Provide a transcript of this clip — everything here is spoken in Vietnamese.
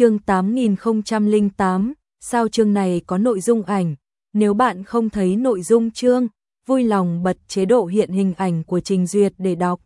Chương 8008, sao chương này có nội dung ảnh? Nếu bạn không thấy nội dung chương, vui lòng bật chế độ hiện hình ảnh của trình duyệt để đọc.